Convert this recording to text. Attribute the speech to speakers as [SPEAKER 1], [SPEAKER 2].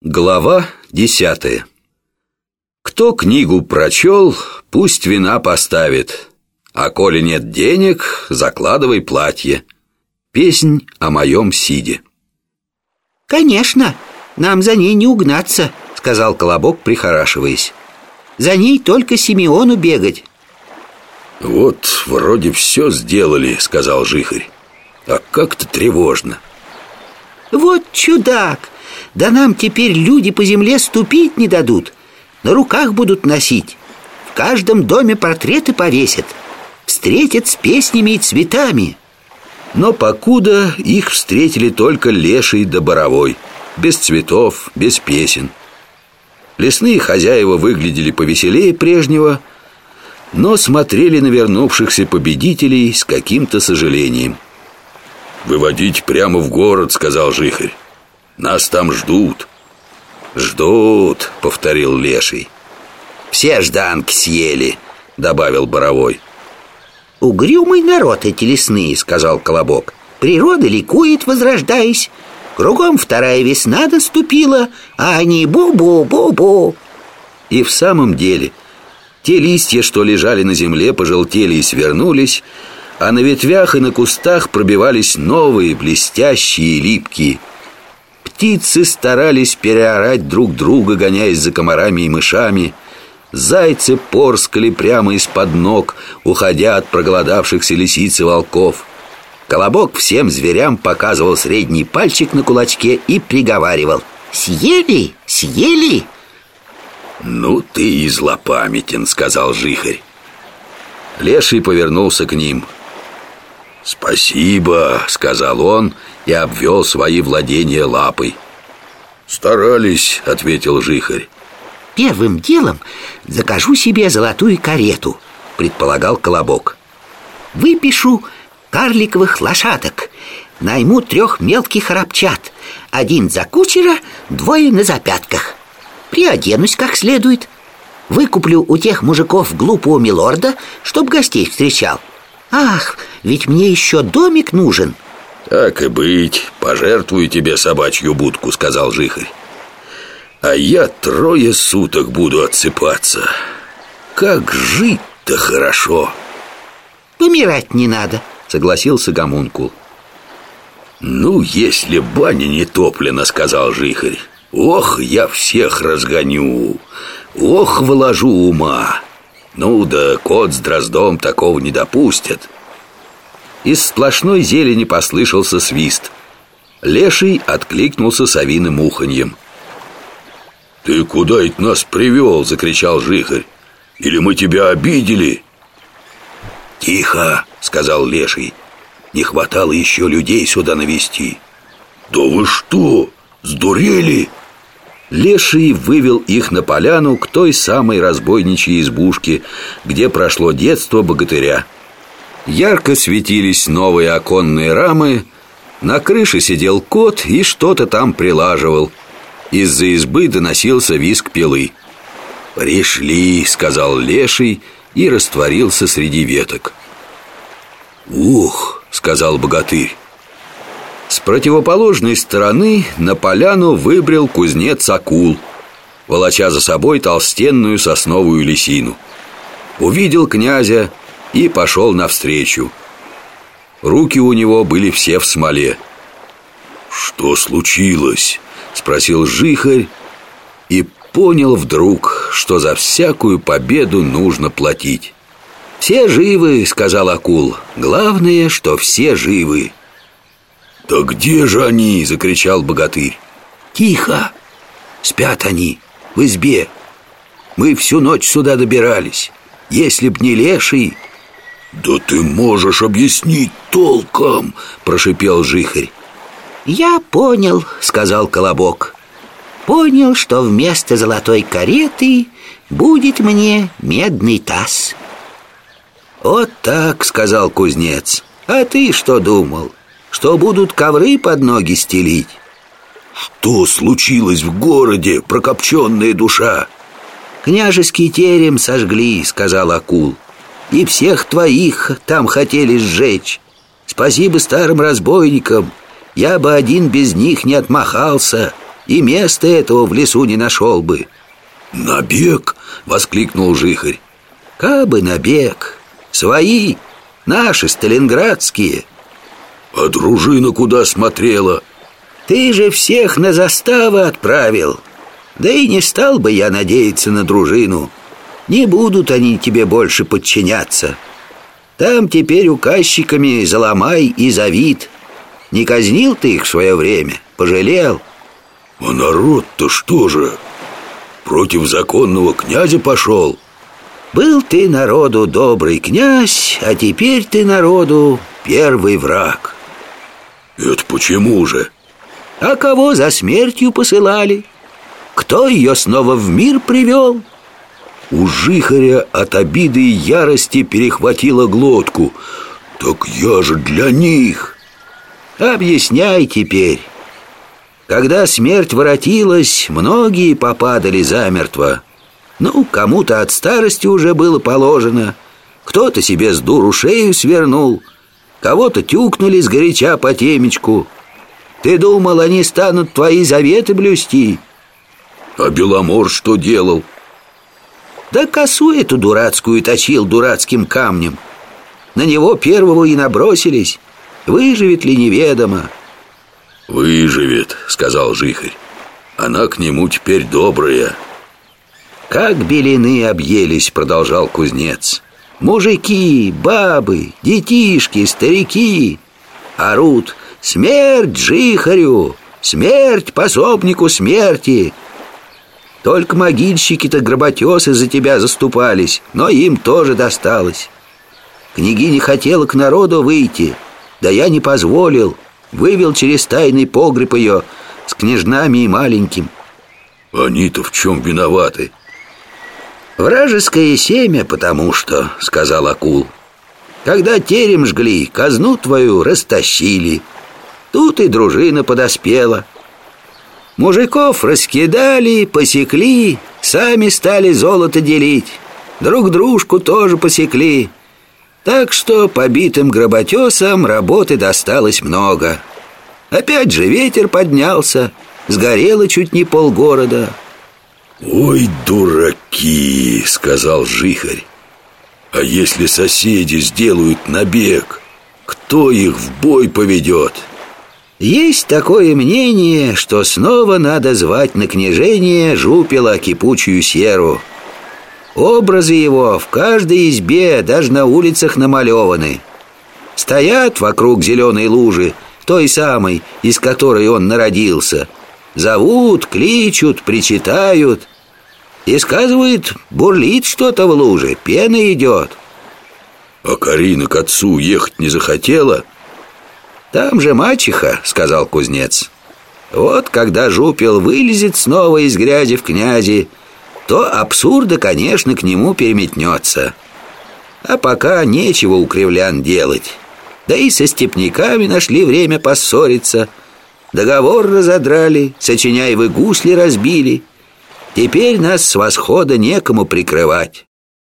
[SPEAKER 1] Глава десятая Кто книгу прочел, пусть вина поставит, а коли нет денег, закладывай платье. Песнь о моем сиде.
[SPEAKER 2] «Конечно, нам за ней не угнаться», — сказал Колобок, прихорашиваясь. «За ней только Симеону бегать».
[SPEAKER 1] «Вот вроде все сделали», — сказал Жихарь. «А как-то тревожно».
[SPEAKER 2] «Вот чудак! Да нам теперь люди по земле ступить не дадут На руках будут носить В каждом доме портреты повесят Встретят с песнями и цветами.
[SPEAKER 1] Но покуда их встретили только леший да боровой Без цветов, без песен. Лесные хозяева выглядели повеселее прежнего Но смотрели на вернувшихся победителей с каким-то сожалением. «Выводить прямо в город», — сказал Жихарь нас там ждут. Ждут, повторил Леший. Все жданки съели, добавил Боровой.
[SPEAKER 2] Угрюмый народ эти лесные, сказал Колобок. Природа ликует, возрождаясь. Кругом вторая весна доступила А они бу-бу-бу-бу.
[SPEAKER 1] И в самом деле Те листья, что лежали на земле, пожелтели и свернулись А на ветвях и на кустах пробивались новые, блестящие и липкие Птицы старались переорать друг друга, гоняясь за комарами и мышами. Зайцы порскали прямо из-под ног, уходя от проголодавшихся лисиц и волков. Колобок всем зверям показывал средний пальчик на кулачке и приговаривал
[SPEAKER 2] «Съели? Съели?»
[SPEAKER 1] «Ну ты и злопамятен», — сказал Жихарь. Леший повернулся к ним. «Спасибо», — сказал он и обвел свои владения лапой. «Старались», — ответил Жихарь.
[SPEAKER 2] «Первым делом закажу себе золотую карету», — предполагал Колобок. «Выпишу карликовых лошадок, найму трех мелких рабчат, один за кучера, двое на запятках. Приоденусь как следует, выкуплю у тех мужиков глупого милорда, чтоб гостей встречал. Ах, ведь мне еще домик нужен».
[SPEAKER 1] «Так и быть, пожертвую тебе собачью будку», — сказал Жихарь. А я трое суток буду отсыпаться. Как жить-то хорошо.
[SPEAKER 2] Помирать не надо, согласился Гомункул.
[SPEAKER 1] Ну, если баня не топлена, сказал Жихарь Ох, я всех разгоню Ох, вложу ума Ну да кот с дроздом такого не допустят из сплошной зелени послышался свист. Леший откликнулся совиным уханьем. «Ты куда это нас привел?» — закричал Жихарь. «Или мы тебя обидели?» «Тихо!» — сказал Леший. «Не хватало еще людей сюда навести». «Да вы что, сдурели?» Леший вывел их на поляну к той самой разбойничьей избушке, где прошло детство богатыря. Ярко светились новые оконные рамы На крыше сидел кот и что-то там прилаживал. Из-за избы доносился визг пилы. «Пришли», — сказал леший и растворился среди веток. «Ух», — сказал богатырь С противоположной стороны на поляну выбрел кузнец акул Волоча за собой толстенную сосновую лисину Увидел князя и пошел навстречу. Руки у него были все в смоле. «Что случилось?» — спросил Жихарь и понял вдруг, что за всякую победу нужно платить. «Все живы», — сказал Акул. «Главное, что все живы». «Да где же они?» — закричал богатырь. «Тихо! Спят они в избе. Мы всю ночь сюда добирались. Если б не леший, «Да ты можешь объяснить толком!» – прошипел Жихарь
[SPEAKER 2] «Я понял», – сказал Колобок «Понял, что вместо золотой кареты будет мне медный таз».
[SPEAKER 1] «Вот так», – сказал кузнец «А ты что думал? Что будут ковры под ноги стелить?» «Что случилось в городе, прокопченная душа?»
[SPEAKER 2] «Княжеский терем сожгли», — сказал акул и всех твоих там хотели сжечь. Спасибо старым разбойникам, я бы один без них не отмахался. И места этого в лесу не нашел бы
[SPEAKER 1] «Набег!» — воскликнул Жихарь
[SPEAKER 2] Кабы набег Свои, наши, сталинградские
[SPEAKER 1] А дружина куда смотрела?
[SPEAKER 2] Ты же всех на заставы отправил Да и не стал бы я надеяться на дружину Не будут они тебе больше подчиняться Там теперь указчиками Заломай и Завид Не казнил ты их в свое время, пожалел
[SPEAKER 1] А народ-то что же? Против законного князя пошел?
[SPEAKER 2] Был ты народу добрый князь, а теперь ты народу первый враг
[SPEAKER 1] Это почему же?
[SPEAKER 2] А кого за смертью посылали? Кто ее снова в мир привел?
[SPEAKER 1] У Жихаря от обиды и ярости перехватило глотку Так я же для них
[SPEAKER 2] Объясняй теперь Когда смерть воротилась, многие попадали замертво Ну, кому-то от старости уже было положено Кто-то себе с дуру шею свернул Кого-то тюкнули сгоряча по темечку. Ты думал, они станут твои заветы блюсти?
[SPEAKER 1] А Беломор что делал?
[SPEAKER 2] Да косу эту дурацкую точил дурацким камнем. На него первого и набросились. Выживет ли неведомо?
[SPEAKER 1] «Выживет», — сказал Жихарь. Она к нему теперь добрая.
[SPEAKER 2] Как белины объелись, продолжал кузнец Мужики, бабы, детишки, старики Орут «Смерть Жихарю! Смерть пособнику смерти!» Только могильщики-то гроботесы за тебя заступались Но им тоже досталось Княгиня хотела к народу выйти Да я не позволил Вывел через тайный погреб ее С княжнами и маленьким
[SPEAKER 1] Они-то в чем виноваты?
[SPEAKER 2] Вражеское семя, потому что, сказал акул. Когда терем жгли, казну твою растащили. Тут и дружина подоспела. Мужиков раскидали, посекли Сами стали золото делить. Друг дружку тоже посекли. Так что побитым гроботесам работы досталось много. Опять же ветер поднялся Сгорело чуть не полгорода
[SPEAKER 1] «Ой, дураки!» — сказал Жихарь «А если соседи сделают набег, кто их в бой поведет?»
[SPEAKER 2] Есть такое мнение, что снова надо звать на княжение жупела кипучую серу Образы его в каждой избе, даже на улицах намалеваны Стоят вокруг зеленой лужи, той самой, из которой он народился Зовут, кличут, причитают. И сказывает, бурлит что-то в луже, пена идет.
[SPEAKER 1] А Карина к отцу ехать не захотела?
[SPEAKER 2] Там же мачеха, сказал кузнец. Вот когда жупел вылезет снова из грязи в князи То абсурда, конечно, к нему переметнется. А пока нечего у кривлян делать. Да и со степняками нашли время поссориться Договор разодрали, сочиняевы гусли разбили. Теперь нас с восхода некому прикрывать